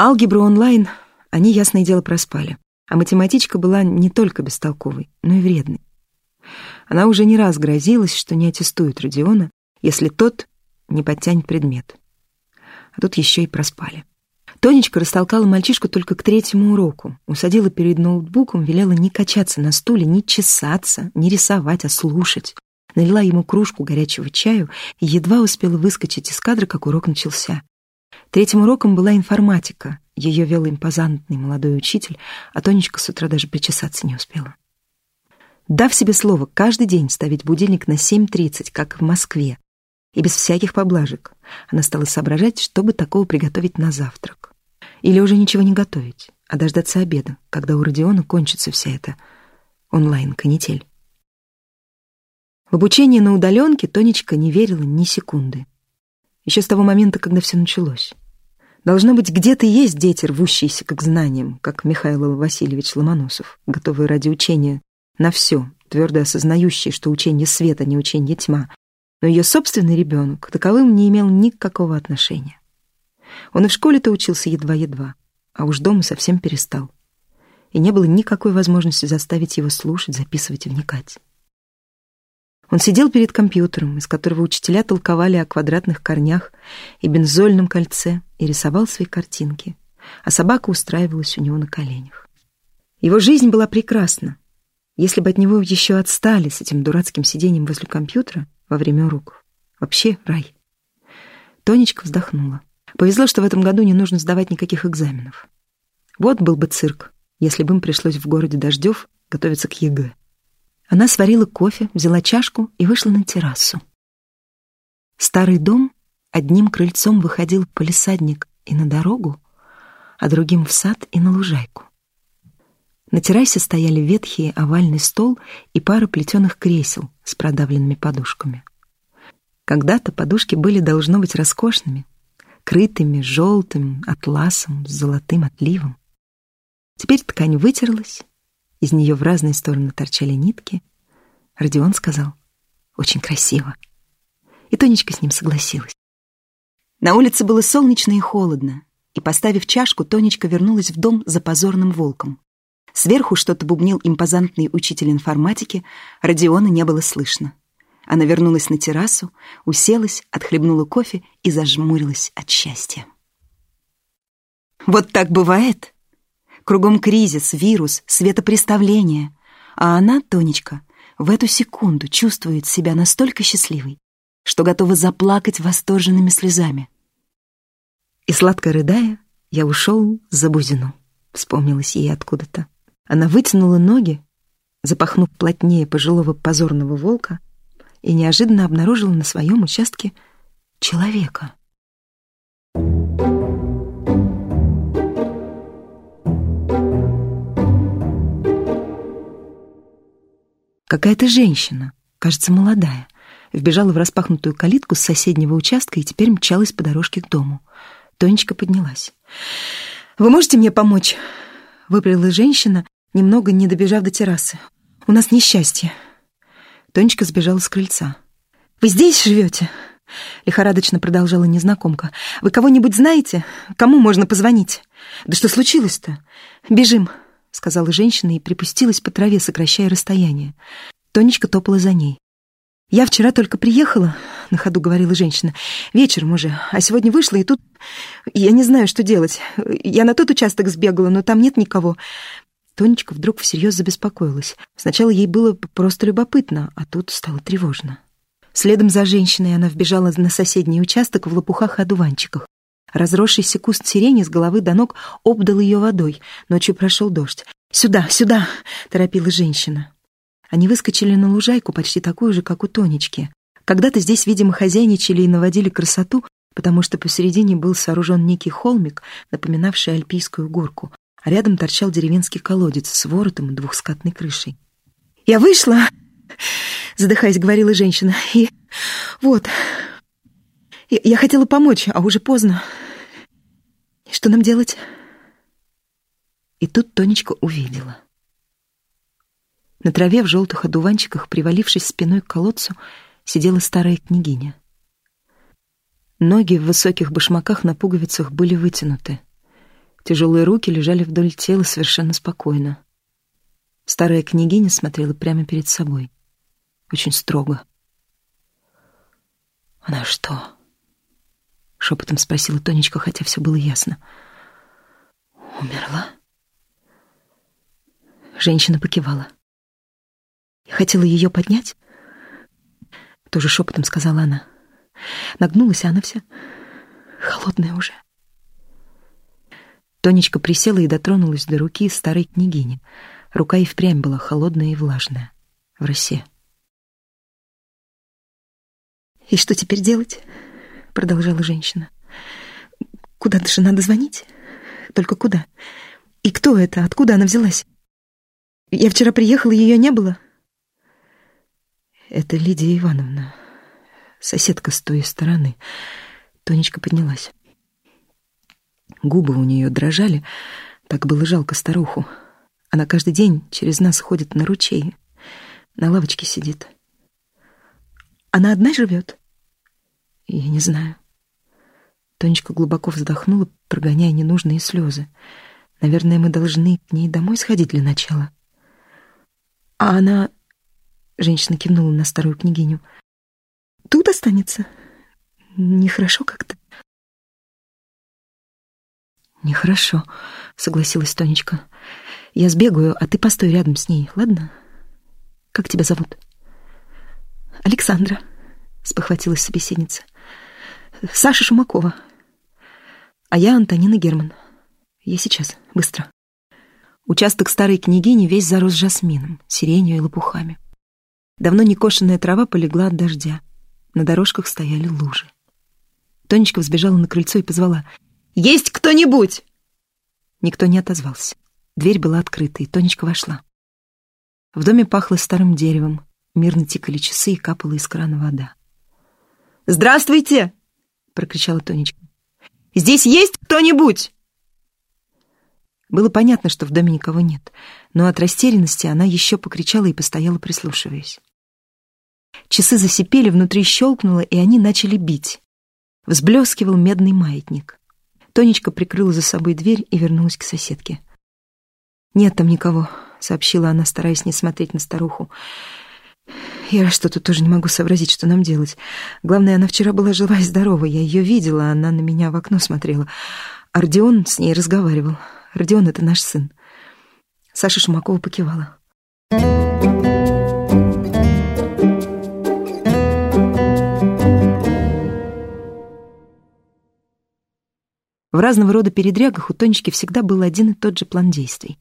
Алгебру онлайн они, ясное дело, проспали. А математичка была не только бестолковой, но и вредной. Она уже не раз грозилась, что не аттестует Родиона, если тот не подтянет предмет. А тут еще и проспали. Тонечка растолкала мальчишку только к третьему уроку, усадила перед ноутбуком, велела не качаться на стуле, не чесаться, не рисовать, а слушать. Налила ему кружку горячего чаю и едва успела выскочить из кадра, как урок начался. Третьим уроком была информатика. Ее вел импозантный молодой учитель, а Тонечка с утра даже причесаться не успела. Дав себе слово каждый день ставить будильник на 7.30, как в Москве, и без всяких поблажек, она стала соображать, чтобы такого приготовить на завтрак. Или уже ничего не готовить, а дождаться обеда, когда у Родиона кончится вся эта онлайн-канитель. В обучение на удаленке Тонечка не верила ни секунды. Еще с того момента, когда все началось. Должно быть, где-то есть дети, рвущиеся к знаниям, как Михаил Васильевич Ломоносов, готовые ради учения на все, твердо осознающие, что учение света, не учение тьма. Но ее собственный ребенок к таковым не имел никакого отношения. Он и в школе-то учился едва-едва, а уж дома совсем перестал. И не было никакой возможности заставить его слушать, записывать и вникать. Он сидел перед компьютером, из которого учителя толковали о квадратных корнях и бензольном кольце, и рисовал свои картинки, а собака устраивалась у него на коленях. Его жизнь была прекрасна, если бы от него еще отстали с этим дурацким сидением возле компьютера во время уроков. Вообще рай. Тонечка вздохнула. Повезло, что в этом году не нужно сдавать никаких экзаменов. Вот был бы цирк, если бы им пришлось в городе Дождев готовиться к ЕГЭ. Она сварила кофе, взяла чашку и вышла на террасу. Старый дом одним крыльцом выходил полисадник и на дорогу, а другим в сад и на лужайку. На террасе стояли ветхий овальный стол и пара плетеных кресел с продавленными подушками. Когда-то подушки были, должно быть, роскошными, крытыми желтым атласом с золотым отливом. Теперь ткань вытерлась, из нее в разные стороны торчали нитки. Родион сказал, очень красиво. И Тонечка с ним согласилась. На улице было солнечно и холодно, и, поставив чашку, Тонечка вернулась в дом за позорным волком. Сверху что-то бубнил импозантный учитель информатики, Родиона не было слышно. Она вернулась на террасу, уселась, отхлебнула кофе и зажмурилась от счастья. «Вот так бывает?» Кругом кризис, вирус, светопреставление. А она, Тонечка, в эту секунду чувствует себя настолько счастливой, что готова заплакать восторженными слезами. И сладко рыдая, я ушел за Бузину, вспомнилось ей откуда-то. Она вытянула ноги, запахнув плотнее пожилого позорного волка, и неожиданно обнаружила на своем участке человека. Какая-то женщина, кажется, молодая, вбежала в распахнутую калитку с соседнего участка и теперь мчалась по дорожке к дому. Тонечка поднялась. «Вы можете мне помочь?» — выпалила женщина, немного не добежав до террасы. «У нас несчастье». Тонечка сбежала с крыльца. «Вы здесь живете?» — лихорадочно продолжала незнакомка. «Вы кого-нибудь знаете? Кому можно позвонить?» «Да что случилось-то?» «Бежим», — сказала женщина и припустилась по траве, сокращая расстояние. Тонечка топала за ней. «Я вчера только приехала», — на ходу говорила женщина, — «вечером уже, а сегодня вышла, и тут... Я не знаю, что делать. Я на тот участок сбегала, но там нет никого». Тонечка вдруг всерьез забеспокоилась. Сначала ей было просто любопытно, а тут стало тревожно. Следом за женщиной она вбежала на соседний участок в лопухах-одуванчиках. Разросшийся куст сирени с головы до ног обдал ее водой. Ночью прошел дождь. «Сюда, сюда!» — торопила женщина. Они выскочили на лужайку, почти такую же, как у Тонечки. Когда-то здесь, видимо, хозяйничали и наводили красоту, потому что посередине был сооружен некий холмик, напоминавший альпийскую горку, а рядом торчал деревенский колодец с воротом и двухскатной крышей. «Я вышла!» — задыхаясь, говорила женщина. «И вот, я, я хотела помочь, а уже поздно. Что нам делать? И тут Тонечка увидела. На траве в желтых одуванчиках, привалившись спиной к колодцу, сидела старая княгиня. Ноги в высоких башмаках на пуговицах были вытянуты. Тяжелые руки лежали вдоль тела совершенно спокойно. Старая княгиня смотрела прямо перед собой. Очень строго. «Она что?» — шепотом спросила Тонечка, хотя все было ясно. «Умерла?» Женщина покивала. Я хотела ее поднять, тоже шепотом сказала она. Нагнулась, а она вся холодная уже. Тонечка присела и дотронулась до руки старой княгини. Рука и впрямь была холодная и влажная, в росе. «И что теперь делать?» — продолжала женщина. «Куда-то же надо звонить. Только куда? И кто это? Откуда она взялась? Я вчера приехала, ее не было». «Это Лидия Ивановна, соседка с той стороны». Тонечка поднялась. Губы у нее дрожали, так было жалко старуху. Она каждый день через нас ходит на ручей, на лавочке сидит. Она одна живет? Я не знаю. Тонечка глубоко вздохнула, прогоняя ненужные слезы. Наверное, мы должны к ней домой сходить для начала. А она... Женщина кивнула на старую княгиню. Тут останется? Нехорошо как-то. «Нехорошо», — согласилась Тонечка. «Я сбегаю, а ты постой рядом с ней, ладно? Как тебя зовут?» «Александра», — спохватилась собеседница. «Саша Шумакова. А я Антонина Герман. Я сейчас, быстро». Участок старой княгини весь зарос жасмином, сиренью и лопухами. Давно некошенная трава полегла от дождя. На дорожках стояли лужи. Тонечка взбежала на крыльцо и позвала — есть кто-нибудь?» Никто не отозвался. Дверь была открыта, и Тонечка вошла. В доме пахло старым деревом, мирно тикали часы и капала из крана вода. «Здравствуйте!» — прокричала Тонечка. «Здесь есть кто-нибудь?» Было понятно, что в доме никого нет, но от растерянности она еще покричала и постояла, прислушиваясь. Часы засипели, внутри щелкнуло, и они начали бить. Взблескивал медный маятник. Тонечка прикрыла за собой дверь и вернулась к соседке. «Нет там никого», — сообщила она, стараясь не смотреть на старуху. «Я что-то тоже не могу сообразить, что нам делать. Главное, она вчера была жива и здорова. Я ее видела, она на меня в окно смотрела. А Родион с ней разговаривал. Родион — это наш сын». Саша Шумакова покивала. В разного рода передрягах у Тонечки всегда был один и тот же план действий.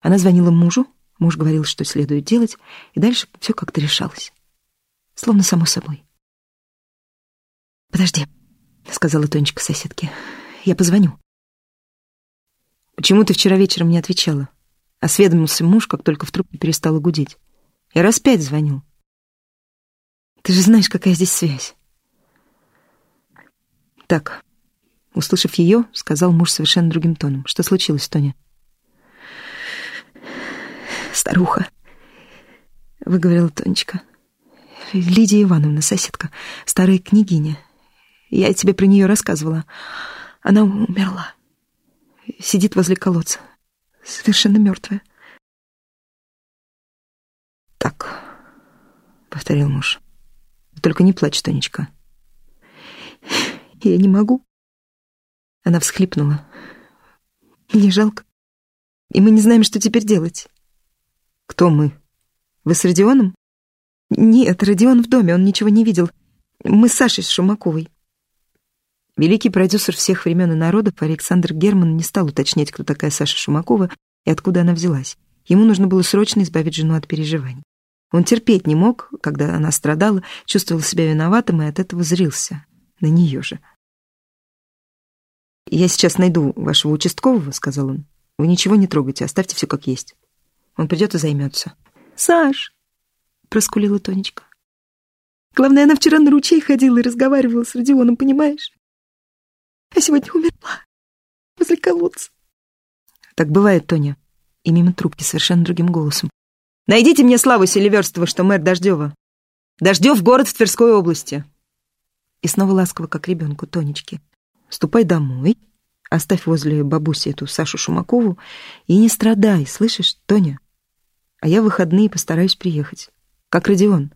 Она звонила мужу, муж говорил, что следует делать, и дальше все как-то решалось. Словно само собой. «Подожди», — сказала Тонечка соседке, — «я позвоню». «Почему ты вчера вечером не отвечала?» Осведомился муж, как только в трубке перестала гудеть. «Я раз пять звонил». «Ты же знаешь, какая здесь связь». «Так, Услышав ее, сказал муж совершенно другим тоном. «Что случилось, Тоня?» «Старуха», — выговорила Тонечка. «Лидия Ивановна, соседка, старая княгиня. Я тебе про нее рассказывала. Она умерла. Сидит возле колодца. Совершенно мертвая». «Так», — повторил муж. «Только не плачь, Тонечка». «Я не могу», она всхлипнула. «Мне жалко. И мы не знаем, что теперь делать». «Кто мы? Вы с Родионом?» «Нет, Родион в доме, он ничего не видел. Мы с Сашей Шумаковой». Великий продюсер всех времен и народов Александр Герман не стал уточнять, кто такая Саша Шумакова и откуда она взялась. Ему нужно было срочно избавить жену от переживаний. Он терпеть не мог, когда она страдала, чувствовал себя виноватым и от этого зрился. На нее же. «Я сейчас найду вашего участкового», — сказал он. «Вы ничего не трогайте, оставьте все как есть. Он придет и займется». «Саш!» — проскулила Тонечка. «Главное, она вчера на ручей ходила и разговаривала с Родионом, понимаешь? А сегодня умерла возле колодца». «Так бывает, Тоня». И мимо трубки совершенно другим голосом. «Найдите мне Славу Селиверстова, что мэр Дождева. Дождев — город в Тверской области». И снова ласково, как ребенку, Тонечки. Ступай домой, Оставь возле бабуси эту Сашу Шумакову и не страдай, слышишь, Тоня? А я в выходные постараюсь приехать. Как Родион.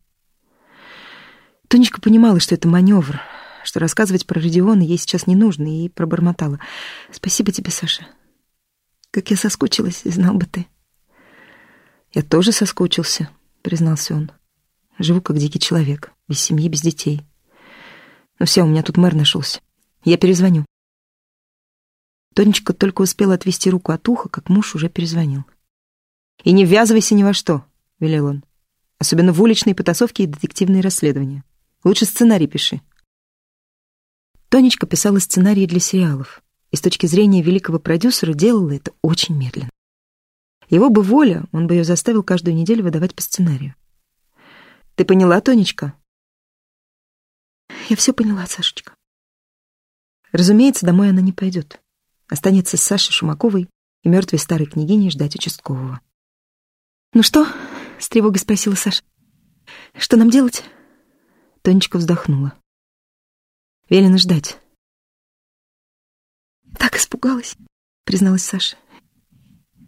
Тонечка понимала, что это маневр, что рассказывать про Родиона ей сейчас не нужно, и пробормотала. «Спасибо тебе, Саша. Как я соскучилась, знал бы ты». «Я тоже соскучился», — признался он. «Живу как дикий человек, без семьи, без детей. Но все, у меня тут мэр нашелся. Я перезвоню». Тонечка только успела отвести руку от уха, как муж уже перезвонил. «И не ввязывайся ни во что», — велел он. «Особенно в уличные потасовки и детективные расследования. Лучше сценарий пиши». Тонечка писала сценарии для сериалов, и с точки зрения великого продюсера делала это очень медленно. Его бы воля, он бы ее заставил каждую неделю выдавать по сценарию. «Ты поняла, Тонечка?» «Я все поняла, Сашечка». Разумеется, домой она не пойдет. Останется с Сашей Шумаковой и мертвой старой княгиней ждать участкового. «Ну что?» — с тревогой спросила Саша. «Что нам делать?» Тонечка вздохнула. Велено ждать. «Так испугалась», — призналась Саша.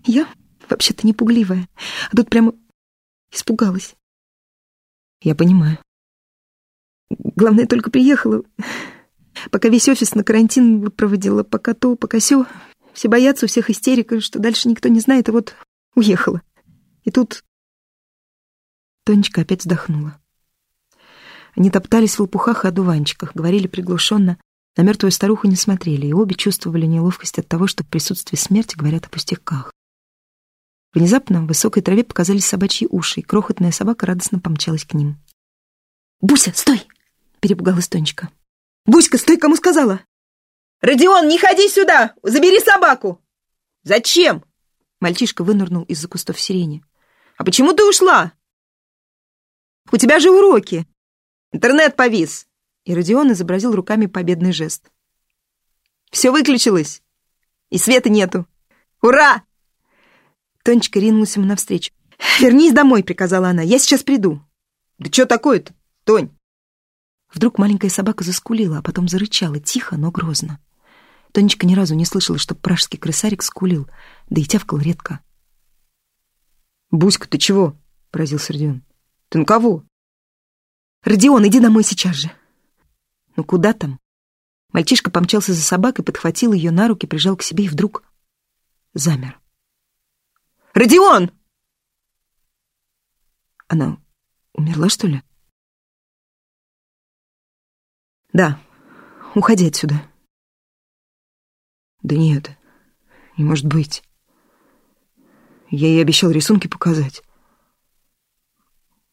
«Я вообще-то не пугливая, а тут прямо испугалась». «Я понимаю». «Главное, только приехала, пока весь офис на карантин выпроводила, пока то, пока сё. Все боятся, у всех истерика, что дальше никто не знает, и вот уехала. И тут...» Тонечка опять вздохнула. Они топтались в лопухах и одуванчиках, говорили приглушенно, на мертвую старуху не смотрели, и обе чувствовали неловкость от того, что в присутствии смерти говорят о пустяках. Внезапно в высокой траве показались собачьи уши, и крохотная собака радостно помчалась к ним. «Буся, стой!» — перепугалась Тонечка. «Буська, стой, кому сказала?» «Родион, не ходи сюда! Забери собаку!» «Зачем?» — мальчишка вынырнул из-за кустов сирени. «А почему ты ушла?» «У тебя же уроки!» Интернет повис!» И Родион изобразил руками победный жест. «Все выключилось! И света нету! Ура!» Тонечка ринулась ему навстречу. «Вернись домой!» — приказала она. «Я сейчас приду!» «Да что такое-то, Тонь?» Вдруг маленькая собака заскулила, а потом зарычала, тихо, но грозно. Тонечка ни разу не слышала, что пражский крысарик скулил, да и тявкал редко. «Буська, ты чего?» — поразился Родион. «Ты на кого?» «Родион, иди домой сейчас же!» «Ну куда там?» Мальчишка помчался за собакой, подхватил ее на руки, прижал к себе и вдруг замер. «Родион!» Она умерла, что ли? Да, уходи отсюда. Да нет, не может быть. Я ей обещал рисунки показать.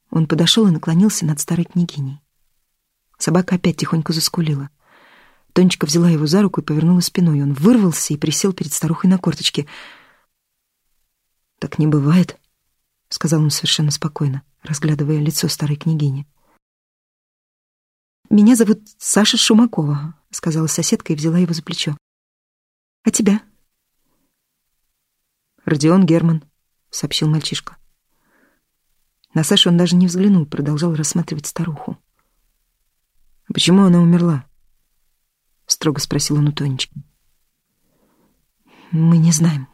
Он подошел и наклонился над старой княгиней. Собака опять тихонько заскулила. Тонечка взяла его за руку и повернула спиной. Он вырвался и присел перед старухой на корточке. «Так не бывает», — сказал он совершенно спокойно, разглядывая лицо старой княгини. «Меня зовут Саша Шумакова», — сказала соседка и взяла его за плечо. «А тебя?» «Родион Герман», — сообщил мальчишка. На Сашу он даже не взглянул, продолжал рассматривать старуху. «А почему она умерла?» — строго спросил он у Тонечки. «Мы не знаем.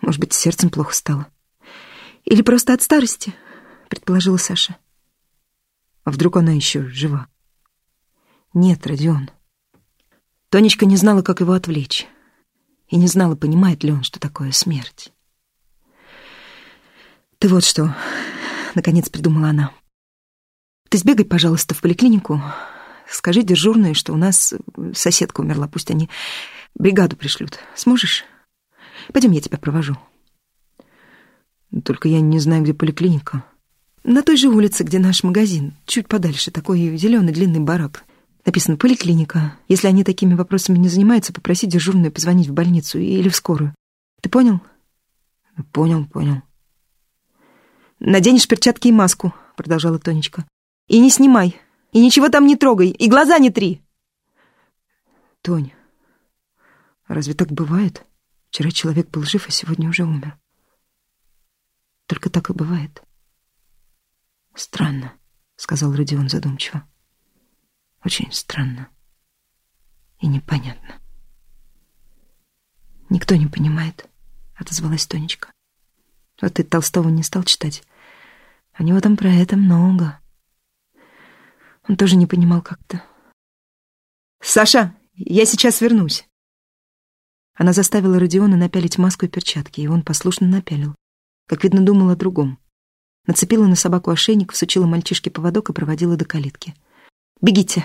Может быть, сердцем плохо стало. Или просто от старости», — предположила Саша. «А вдруг она еще жива?» «Нет, Родион». Тонечка не знала, как его отвлечь, и не знала, понимает ли он, что такое смерть. «Ты вот что», — наконец придумала она. «Ты сбегай, пожалуйста, в поликлинику. Скажи дежурной, что у нас соседка умерла. Пусть они бригаду пришлют. Сможешь? Пойдем, я тебя провожу». «Только я не знаю, где поликлиника». «На той же улице, где наш магазин. Чуть подальше. Такой зеленый длинный барак. Написано «поликлиника». Если они такими вопросами не занимаются, попроси дежурную позвонить в больницу или в скорую. Ты понял?» «Понял, понял». «Наденешь перчатки и маску», — продолжала Тонечка. «И не снимай, и ничего там не трогай, и глаза не три». «Тонь, разве так бывает? Вчера человек был жив, а сегодня уже умер. Только так и бывает». «Странно», — сказал Родион задумчиво. «Очень странно и непонятно». «Никто не понимает», — отозвалась Тонечка. «Вот ты Толстого не стал читать. У него там про это много». Он тоже не понимал как-то. «Саша, я сейчас вернусь». Она заставила Родиона напялить маску и перчатки, и он послушно напялил. Как видно, думал о другом. Нацепила на собаку ошейник, всучила мальчишке поводок и проводила до калитки. «Бегите!»